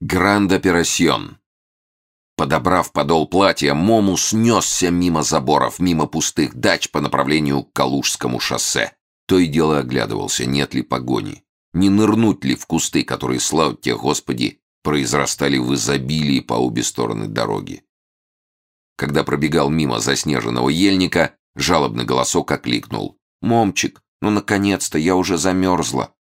Гранд операсьон. Подобрав подол платья, Мому снесся мимо заборов, мимо пустых дач по направлению к Калужскому шоссе. То и дело оглядывался, нет ли погони. Не нырнуть ли в кусты, которые, слава тебе, Господи, произрастали в изобилии по обе стороны дороги. Когда пробегал мимо заснеженного ельника, жалобный голосок окликнул. «Момчик, ну, наконец-то, я уже замерзла!»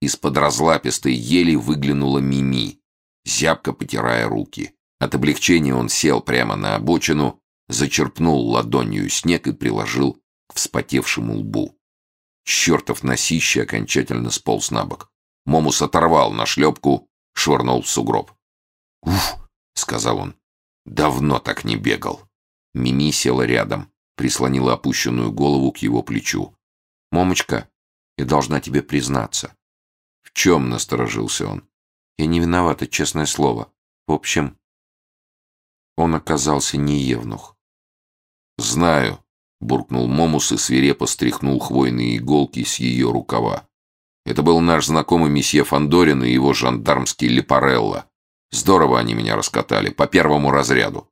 Из-под разлапистой ели выглянула Мими зябко потирая руки. От облегчения он сел прямо на обочину, зачерпнул ладонью снег и приложил к вспотевшему лбу. Чертов носище окончательно сполз на бок. Момус оторвал нашлепку, швырнул в сугроб. «Уф!» — сказал он. «Давно так не бегал». Мими села рядом, прислонила опущенную голову к его плечу. «Момочка, я должна тебе признаться». «В чем?» — насторожился он. Я не виновата, честное слово. В общем, он оказался не евнух. «Знаю», — буркнул Момус и свирепо стряхнул хвойные иголки с ее рукава. «Это был наш знакомый месье Фандорин и его жандармский Лепарелло. Здорово они меня раскатали, по первому разряду».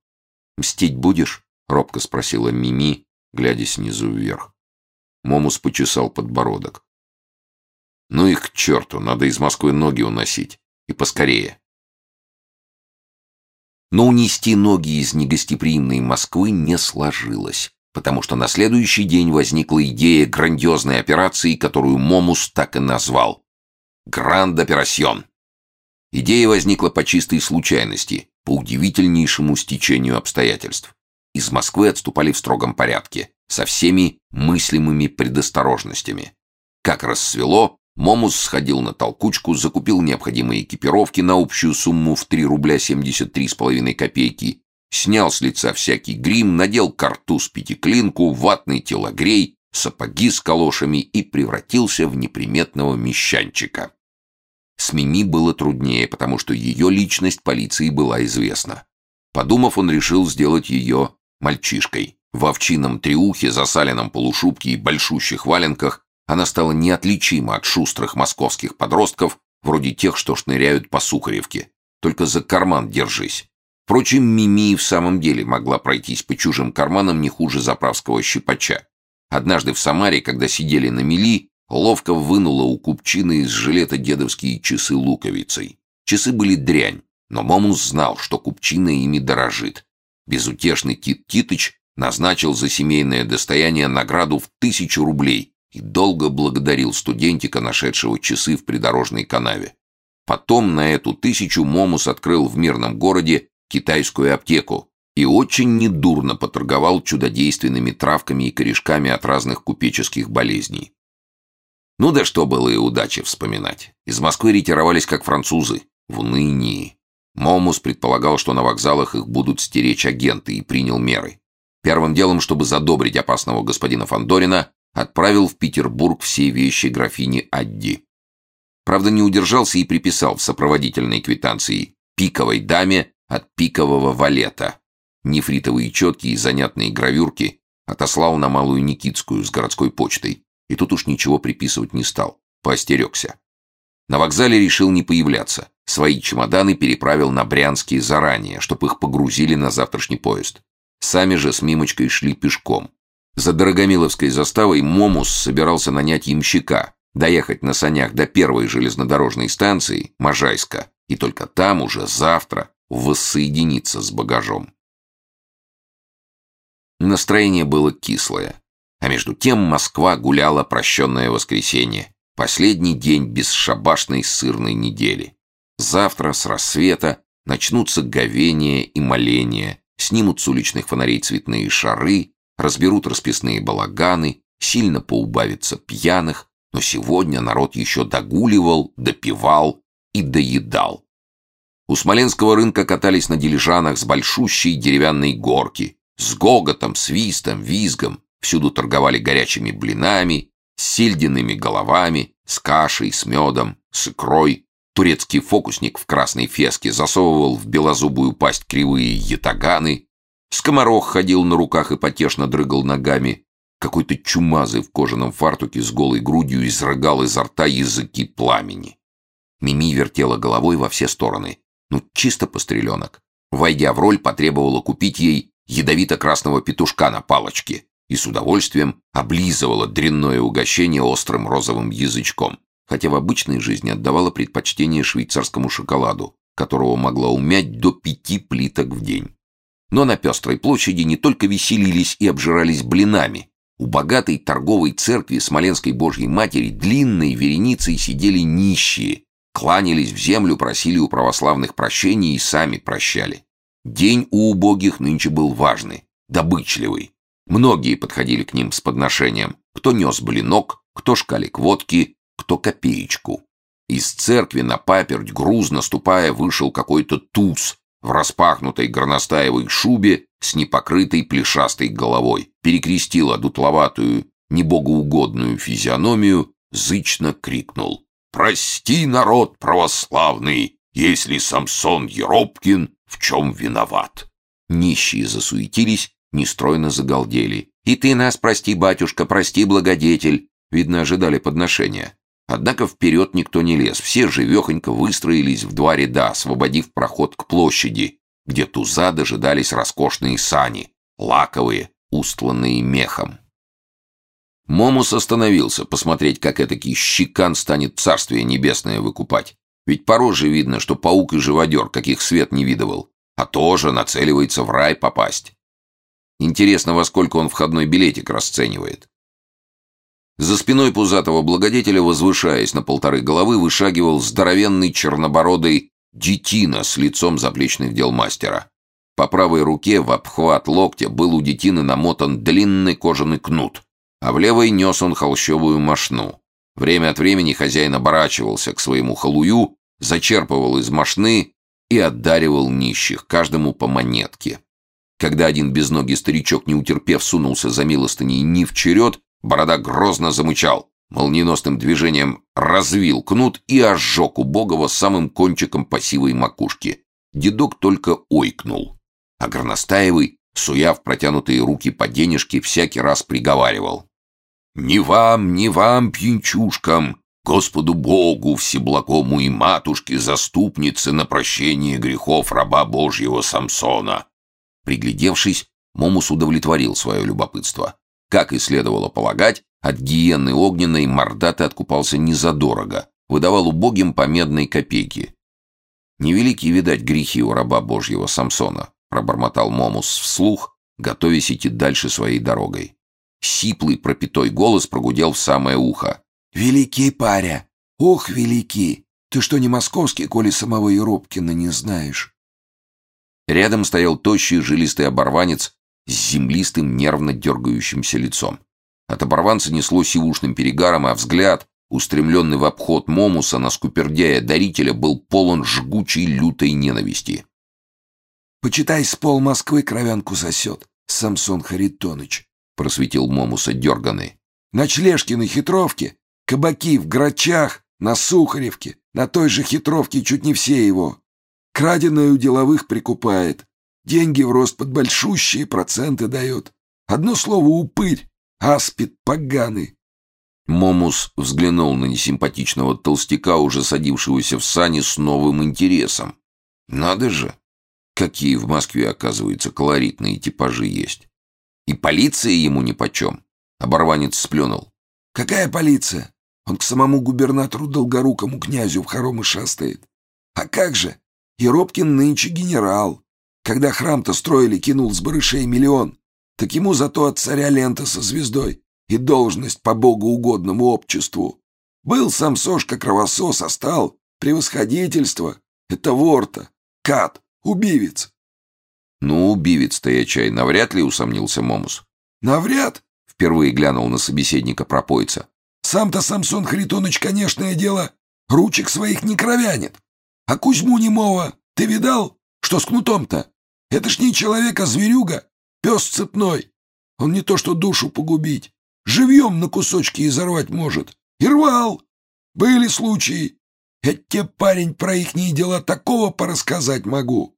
«Мстить будешь?» — робко спросила Мими, глядя снизу вверх. Момус почесал подбородок. «Ну их к черту, надо из Москвы ноги уносить. И поскорее. Но унести ноги из негостеприимной Москвы не сложилось, потому что на следующий день возникла идея грандиозной операции, которую Момус так и назвал «Гранд Операсьон». Идея возникла по чистой случайности, по удивительнейшему стечению обстоятельств. Из Москвы отступали в строгом порядке, со всеми мыслимыми предосторожностями. Как рассвело, Момус сходил на толкучку, закупил необходимые экипировки на общую сумму в 3 рубля 73 с половиной копейки, снял с лица всякий грим, надел картуз пятиклинку, ватный телогрей, сапоги с калошами и превратился в неприметного мещанчика. С Мими было труднее, потому что ее личность полиции была известна. Подумав, он решил сделать ее мальчишкой. В овчином триухе, засаленном полушубке и большущих валенках она стала неотличима от шустрых московских подростков, вроде тех, что шныряют по Сухаревке. Только за карман держись. Впрочем, Мими в самом деле могла пройтись по чужим карманам не хуже заправского щипача. Однажды в Самаре, когда сидели на мели, ловко вынула у купчины из жилета дедовские часы луковицей. Часы были дрянь, но Момус знал, что купчина ими дорожит. Безутешный Тит Титыч назначил за семейное достояние награду в тысячу рублей и долго благодарил студентика, нашедшего часы в придорожной канаве. Потом на эту тысячу Момус открыл в мирном городе китайскую аптеку и очень недурно поторговал чудодейственными травками и корешками от разных купеческих болезней. Ну да что было и удачи вспоминать. Из Москвы ретировались как французы, в унынии. Момус предполагал, что на вокзалах их будут стеречь агенты, и принял меры. Первым делом, чтобы задобрить опасного господина Фандорина, отправил в Петербург все вещи графини Адди. Правда, не удержался и приписал в сопроводительной квитанции пиковой даме от пикового валета. Нефритовые четки и занятные гравюрки отослал на Малую Никитскую с городской почтой. И тут уж ничего приписывать не стал, поостерегся. На вокзале решил не появляться. Свои чемоданы переправил на Брянские заранее, чтобы их погрузили на завтрашний поезд. Сами же с Мимочкой шли пешком. За Дорогомиловской заставой Момус собирался нанять ямщика, доехать на санях до первой железнодорожной станции, Можайска, и только там уже завтра воссоединиться с багажом. Настроение было кислое. А между тем Москва гуляла прощенное воскресенье, последний день бесшабашной сырной недели. Завтра с рассвета начнутся говения и моления, снимут с уличных фонарей цветные шары, разберут расписные балаганы, сильно поубавится пьяных, но сегодня народ еще догуливал, допивал и доедал. У Смоленского рынка катались на дилижанах с большущей деревянной горки, с гоготом, свистом, визгом, всюду торговали горячими блинами, с сельдяными головами, с кашей, с медом, с икрой. Турецкий фокусник в красной феске засовывал в белозубую пасть кривые ятаганы, Скоморох ходил на руках и потешно дрыгал ногами. Какой-то чумазый в кожаном фартуке с голой грудью изрыгал изо рта языки пламени. Мими вертела головой во все стороны, Ну, чисто постреленок. Войдя в роль, потребовала купить ей ядовито-красного петушка на палочке и с удовольствием облизывала дрянное угощение острым розовым язычком, хотя в обычной жизни отдавала предпочтение швейцарскому шоколаду, которого могла умять до пяти плиток в день. Но на Пестрой площади не только веселились и обжирались блинами. У богатой торговой церкви Смоленской Божьей Матери длинной вереницей сидели нищие, кланялись в землю, просили у православных прощения и сами прощали. День у убогих нынче был важный, добычливый. Многие подходили к ним с подношением. Кто нес блинок, кто шкалик водки, кто копеечку. Из церкви на паперть, грузно ступая, вышел какой-то туз в распахнутой горностаевой шубе с непокрытой плешастой головой, перекрестил одутловатую, небогоугодную физиономию, зычно крикнул. «Прости, народ православный, если Самсон Еропкин в чем виноват!» Нищие засуетились, нестройно загалдели. «И ты нас прости, батюшка, прости, благодетель!» Видно, ожидали подношения. Однако вперед никто не лез, все живехонько выстроились в два ряда, освободив проход к площади, где туза дожидались роскошные сани, лаковые, устланные мехом. Момус остановился посмотреть, как этакий щекан станет царствие небесное выкупать. Ведь по роже видно, что паук и живодер, каких свет не видывал, а тоже нацеливается в рай попасть. Интересно, во сколько он входной билетик расценивает. За спиной пузатого благодетеля, возвышаясь на полторы головы, вышагивал здоровенный чернобородый детина с лицом заплечных дел мастера. По правой руке в обхват локтя был у детины намотан длинный кожаный кнут, а в левой нес он холщовую мошну. Время от времени хозяин оборачивался к своему халую, зачерпывал из мошны и отдаривал нищих, каждому по монетке. Когда один безногий старичок, не утерпев, сунулся за милостыней не в черед, Борода грозно замычал, молниеносным движением развил кнут и ожег убогого самым кончиком пассивой макушки. Дедок только ойкнул. А Горностаевый, суя в протянутые руки по денежке, всякий раз приговаривал. «Не вам, не вам, пьянчушкам, Господу Богу, Всеблагому и Матушке, заступнице на прощение грехов раба Божьего Самсона!» Приглядевшись, Момус удовлетворил свое любопытство. Как и следовало полагать, от гиены огненной мордатый откупался незадорого, выдавал убогим по медной копейке. «Невеликие, видать, грехи у раба Божьего Самсона», — пробормотал Момус вслух, готовясь идти дальше своей дорогой. Сиплый пропитой голос прогудел в самое ухо. «Великий паря! Ох, великий! Ты что, не московский, коли самого Еропкина не знаешь?» Рядом стоял тощий жилистый оборванец с землистым нервно дергающимся лицом. От оборванца несло сивушным перегаром, а взгляд, устремленный в обход Момуса на скупердяя дарителя, был полон жгучей лютой ненависти. «Почитай, с пол Москвы кровянку сосет, Самсон Харитоныч», — просветил Момуса дерганый. «Ночлежки на хитровке, кабаки в Грачах, на Сухаревке, на той же хитровке чуть не все его. Краденое у деловых прикупает, Деньги в рост под большущие проценты дает. Одно слово — упырь, аспид поганый. Момус взглянул на несимпатичного толстяка, уже садившегося в сани с новым интересом. Надо же, какие в Москве, оказывается, колоритные типажи есть. И полиция ему нипочем. Оборванец сплюнул. Какая полиция? Он к самому губернатору Долгорукому князю в хоромы шастает. А как же? Еропкин нынче генерал. Когда храм-то строили, кинул с барышей миллион. Так ему зато от царя лента со звездой и должность по богоугодному обществу. Был сам Сошка кровосос, а стал превосходительство. Это ворта, кат, убивец. Ну, убивец-то я чай, навряд ли усомнился Момус. Навряд, впервые глянул на собеседника пропойца. Сам-то Самсон Харитоныч, конечное дело, ручек своих не кровянет. А Кузьму немого ты видал, что с кнутом-то? Это ж не человек, а зверюга, пес цепной. Он не то что душу погубить, живьем на кусочки изорвать может. И рвал. Были случаи. Я тебе, парень, про ихние дела такого порассказать могу.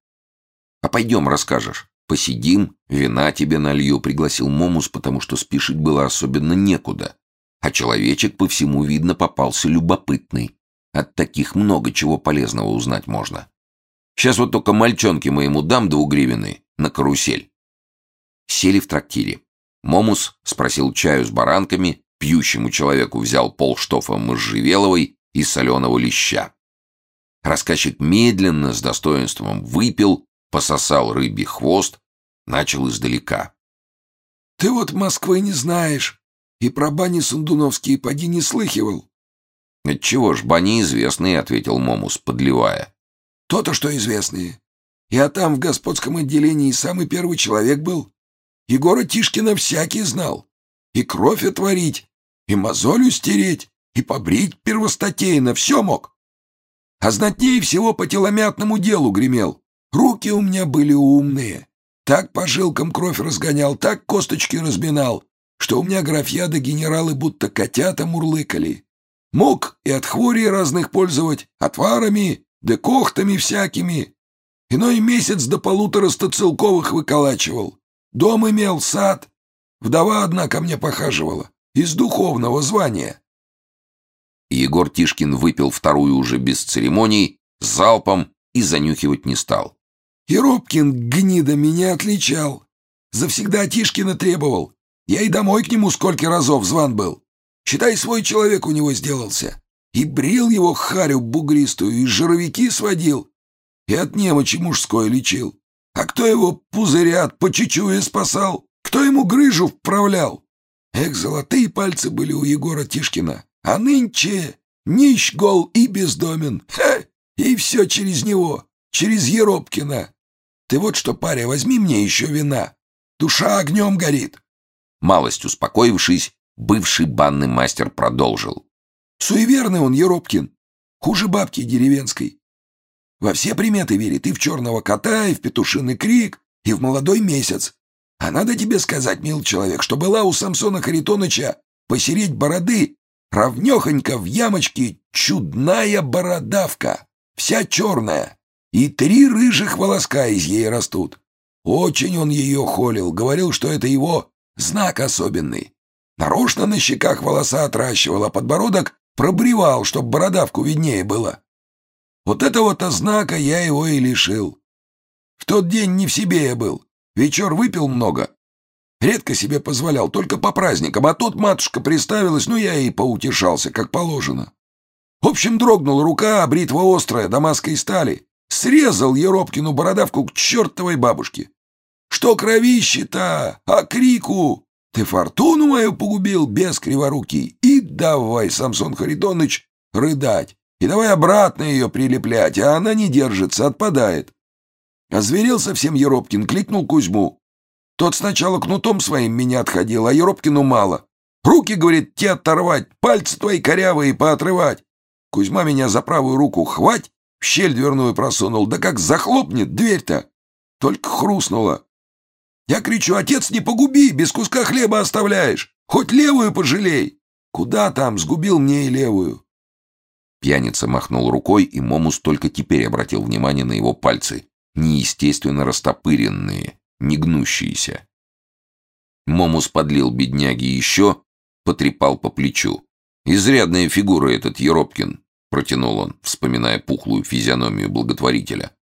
А пойдем расскажешь. Посидим, вина тебе налью, пригласил Момус, потому что спешить было особенно некуда. А человечек, по всему видно, попался любопытный. От таких много чего полезного узнать можно. Сейчас вот только мальчонке моему дам двугривенный на карусель. Сели в трактире. Момус спросил чаю с баранками, пьющему человеку взял полштофа можжевеловой и соленого леща. Рассказчик медленно, с достоинством выпил, пососал рыбий хвост, начал издалека. «Ты вот Москвы не знаешь, и про бани сундуновские поди не слыхивал». «Отчего ж, бани известные», — ответил Момус, подливая. «То-то, что известные. Я там в господском отделении самый первый человек был. Егора Тишкина всякий знал. И кровь отварить, и мозолью стереть, и побрить первостатейно, все мог. А знатнее всего по теломятному делу гремел. Руки у меня были умные. Так по жилкам кровь разгонял, так косточки разминал, что у меня графья да генералы будто котята мурлыкали. Мог и от хворей разных пользовать, отварами, да кохтами всякими. Иной месяц до полутора стоцелковых выколачивал. Дом имел, сад. Вдова одна ко мне похаживала, из духовного звания. Егор Тишкин выпил вторую уже без церемоний, залпом и занюхивать не стал. Еропкин, гнида, меня отличал. Завсегда Тишкина требовал. Я и домой к нему сколько разов зван был. Считай, свой человек у него сделался. И брил его харю бугристую, и жировики сводил. И от немочи мужской лечил. А кто его пузырят по чечуе спасал? Кто ему грыжу вправлял? Эх, золотые пальцы были у Егора Тишкина. А нынче нищ гол и бездомен. Ха! И все через него, через Еропкина. Ты вот что, паря, возьми мне еще вина. Душа огнем горит. Малость успокоившись, бывший банный мастер продолжил. Суеверный он, Еропкин. Хуже бабки деревенской. Во все приметы верит и в черного кота, и в петушиный крик, и в молодой месяц. А надо тебе сказать, мил человек, что была у Самсона Харитоныча посереть бороды ровнёхонько в ямочке чудная бородавка, вся черная, и три рыжих волоска из ей растут. Очень он ее холил, говорил, что это его знак особенный. Нарочно на щеках волоса отращивал, а подбородок пробревал, чтоб бородавку виднее было. Вот этого-то знака я его и лишил. В тот день не в себе я был. Вечер выпил много, Редко себе позволял, только по праздникам, а тут матушка приставилась, ну я и поутешался, как положено. В общем, дрогнула рука, а бритва острая, дамасской стали. Срезал Еропкину бородавку к чертовой бабушке. Что кровище-то, а крику? Ты фортуну мою погубил, без криворукий. Давай, Самсон Харитоныч, рыдать. И давай обратно ее прилеплять, а она не держится, отпадает. Озверел совсем Еропкин, кликнул Кузьму. Тот сначала кнутом своим меня отходил, а Еропкину мало. Руки, говорит, те оторвать, пальцы твои корявые поотрывать. Кузьма меня за правую руку хвать, в щель дверную просунул, да как захлопнет дверь-то. Только хрустнула. Я кричу, отец, не погуби, без куска хлеба оставляешь. Хоть левую пожалей. Куда там, сгубил мне и левую. Пьяница махнул рукой, и Момус только теперь обратил внимание на его пальцы, неестественно растопыренные, не гнущиеся. Момус подлил бедняге еще, потрепал по плечу. «Изрядная фигура этот Еропкин», — протянул он, вспоминая пухлую физиономию благотворителя.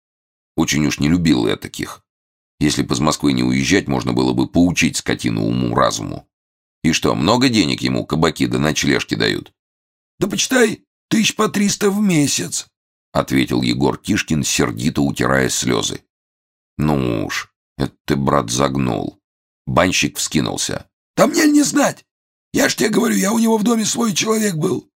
«Очень уж не любил я таких. Если бы из Москвы не уезжать, можно было бы поучить скотину уму-разуму. И что, много денег ему кабаки да ночлежки дают?» «Да почитай, тысяч по триста в месяц», — ответил Егор Тишкин, сердито утирая слезы. «Ну уж, это ты, брат, загнул. Банщик вскинулся. Да мне не знать. Я ж тебе говорю, я у него в доме свой человек был.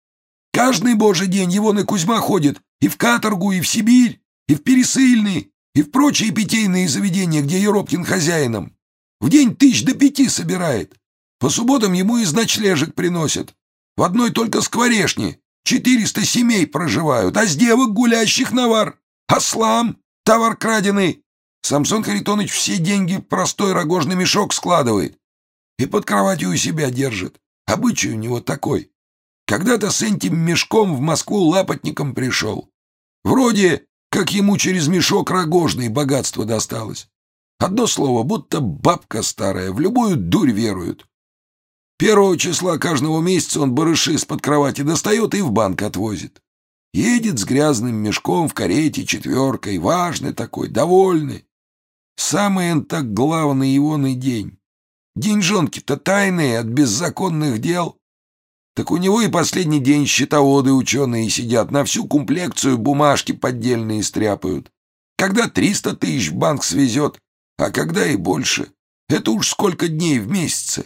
Каждый божий день его на Кузьма ходит и в каторгу, и в Сибирь, и в Пересыльный, и в прочие питейные заведения, где Еропкин хозяином. В день тысяч до пяти собирает. По субботам ему из ночлежек приносят. В одной только скворешне четыреста семей проживают, а с девок гулящих навар. Ослам, товар краденый, Самсон Харитонович все деньги в простой рогожный мешок складывает и под кроватью у себя держит. Обычай у него такой. Когда-то с этим мешком в Москву лапотником пришел. Вроде как ему через мешок рогожный богатство досталось. Одно слово, будто бабка старая, в любую дурь веруют. Первого числа каждого месяца он барыши из-под кровати достает и в банк отвозит. Едет с грязным мешком в карете четверкой, важный такой, довольный. Самый он так главный егоный день. Деньжонки-то тайные от беззаконных дел. Так у него и последний день счетоводы ученые сидят, на всю комплекцию бумажки поддельные стряпают. Когда триста тысяч банк свезет, а когда и больше. Это уж сколько дней в месяце.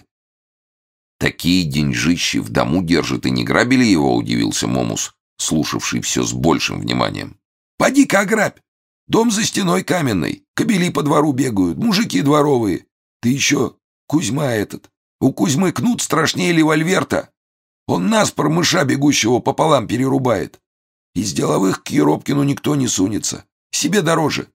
Такие деньжищи в дому держат и не грабили его, удивился Момус, слушавший все с большим вниманием. Поди-ка ограбь. Дом за стеной каменной, кобели по двору бегают, мужики дворовые. Ты еще Кузьма этот. У Кузьмы кнут страшнее револьверта. Он нас, мыша бегущего, пополам перерубает. Из деловых к Еропкину никто не сунется. Себе дороже.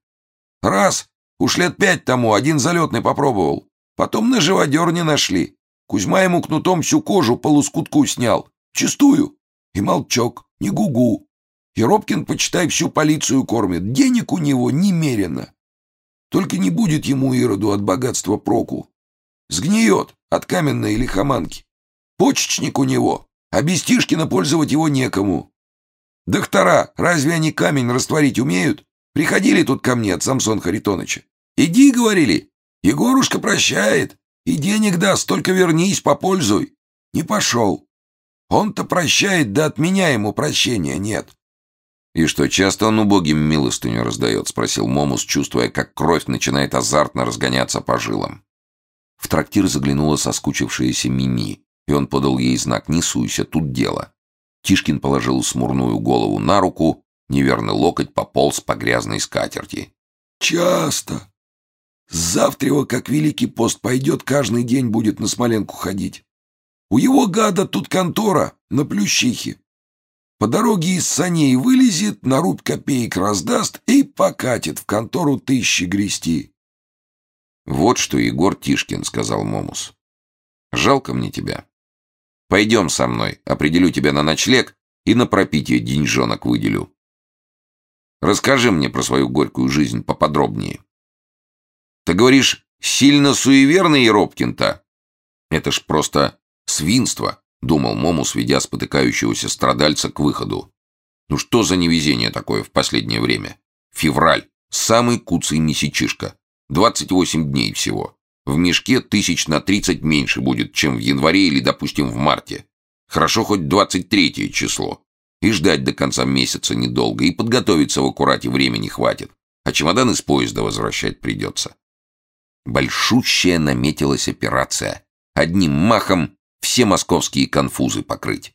Раз, уж лет пять тому, один залетный попробовал. Потом на живодер не нашли. Кузьма ему кнутом всю кожу по лоскутку снял. Чистую. И молчок, не гугу. Еропкин, почитай, всю полицию кормит. Денег у него немерено. Только не будет ему Ироду от богатства проку. Сгниет от каменной лихоманки. Почечник у него, а без Тишкина пользовать его некому. Доктора, разве они камень растворить умеют? Приходили тут ко мне от Самсон Харитоныча. Иди, говорили, Егорушка прощает, и денег даст, только вернись, попользуй. Не пошел. Он-то прощает, да от меня ему прощения нет. «И что, часто он убогим милостыню раздает?» — спросил Момус, чувствуя, как кровь начинает азартно разгоняться по жилам. В трактир заглянула соскучившаяся Мими, и он подал ей знак «Не суйся, тут дело». Тишкин положил смурную голову на руку, неверный локоть пополз по грязной скатерти. «Часто. Завтра, как Великий пост пойдет, каждый день будет на Смоленку ходить. У его гада тут контора на Плющихе. По дороге из саней вылезет, на рубь копеек раздаст и покатит в контору тысячи грести. «Вот что, Егор Тишкин», — сказал Момус. «Жалко мне тебя. Пойдем со мной, определю тебя на ночлег и на пропитие деньжонок выделю. Расскажи мне про свою горькую жизнь поподробнее. Ты говоришь, сильно суеверный Еропкин-то? Это ж просто свинство, думал Момус, ведя спотыкающегося страдальца к выходу. Ну что за невезение такое в последнее время? Февраль. Самый куцый месячишка. 28 дней всего. В мешке тысяч на 30 меньше будет, чем в январе или, допустим, в марте. Хорошо хоть 23 число. И ждать до конца месяца недолго, и подготовиться в аккурате времени хватит. А чемодан из поезда возвращать придется. Большущая наметилась операция. Одним махом все московские конфузы покрыть.